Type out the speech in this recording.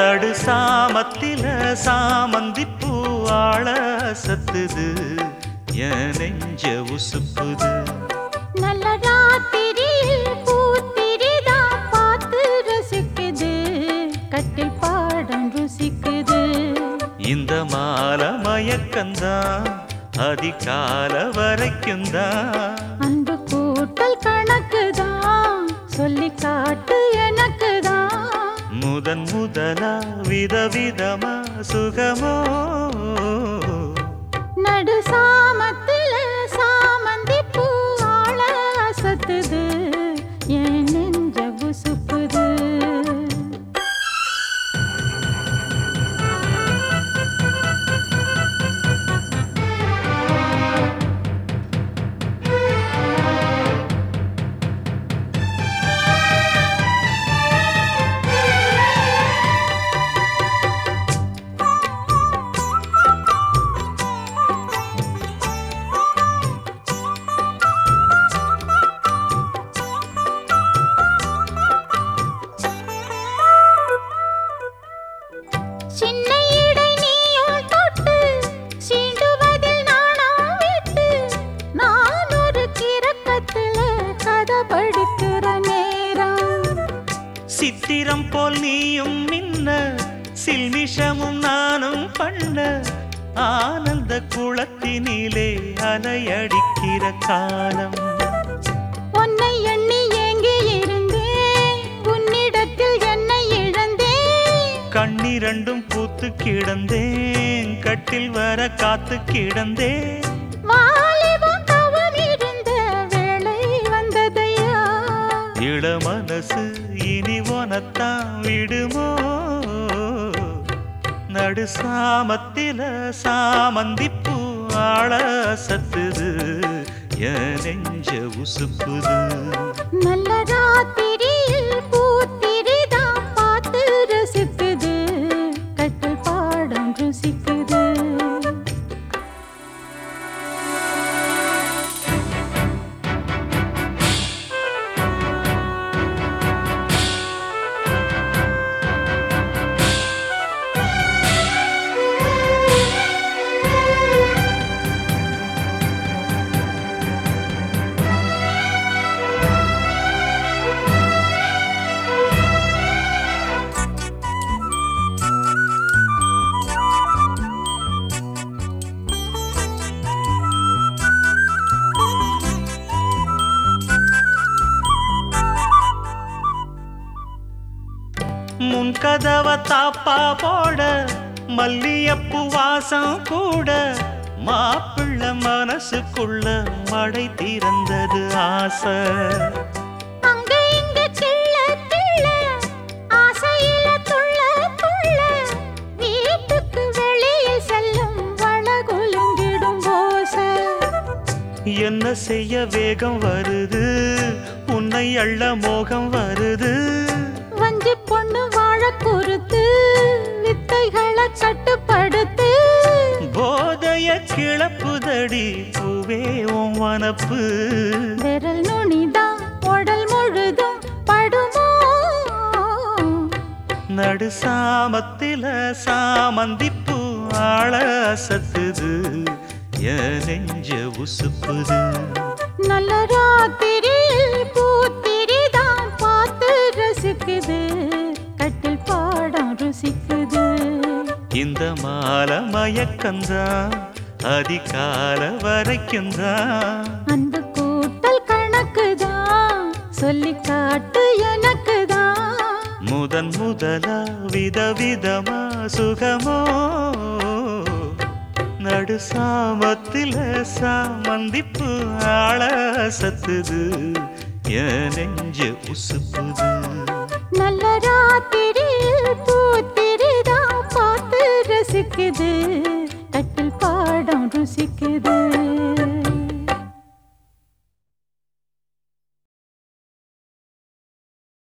நடு சாமத்தில சாமந்தி பூவாழ சத்துது. என் நெஞ்ச உசுப்புது. நல்ல ராத்திரியில் பூத்திரிதான் பார்த்து ரசிக்குது. கட்டில் பாடம் ருசிக்குது. இந்த மால மயக்கந்தான் அதிகால வரைக்கும் தான் முதன் முதலா விதவிதமா சுகமோ சில்மிஷமும் நானும் பண்ண ஆனந்த குளத்தினிலே அலையடிக்கிற காலம். உன்னை எண்ணி ஏங்கி இருந்தேன். உன்னிடத்தில் என்னை இழந்தேன். கண்ணிரண்டும் பூத்து கிடந்தேன். கட்டில் வர காத்து கிடந்தேன். இள மனசு இனி உனத்தான் விடுமோ? நடு சாமத்தில சாமந்திப்பூ ஆள சத்துது. என் நெஞ்ச உசுப்புது. நல்ல ராத்திரியில் முன் கதவ தாப்பா போட மல்லியப்பு வாசம் கூட. மாப்பிள்ள மனசுக்குள்ள மடை திறந்தது ஆசை. என்ன செய்ய வேகம் வருது? உன்னை அள்ள மோகம் வருது. வஞ்சி பொண்ணு வாழ குறுத்து வித்தைகளை கட்டுப்படுத்து. போதைய கிளப்புதடி பூவே உன் வனப்பு. விரல் நுனிதான் உடல் முழுதும் படுமோ? நடு சாமத்தில சாமந்திப்பூ ஆள சத்துது என் நெஞ்ச உசுப்புது. நல்ல ராத்திரியில் மால மயக்கந்தான் அதிகால வரைக்கும் தான் அன்பு கூட்டல் கணக்குதான் சொல்லி காட்டு எனக்குதான். முதன் முதலா விதவிதமா சுகமோ? நடு சாமத்தில சாமந்திப்பு ஆள சத்துது என் நெஞ்ச உசுப்புது நல்ல ராத்திரியில் பூத்திரிதான் பார்த்து தட்டில் பாடம் ருசிக்குது.